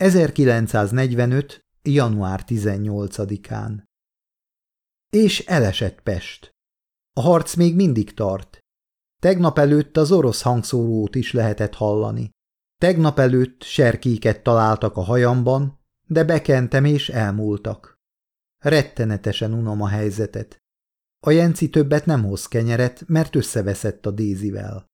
1945. január 18-án. És elesett Pest. A harc még mindig tart. Tegnap előtt az orosz hangszórót is lehetett hallani. Tegnap előtt serkéket találtak a hajamban, de bekentem és elmúltak. Rettenetesen unom a helyzetet. A Jenci többet nem hoz kenyeret, mert összeveszett a Dézivel.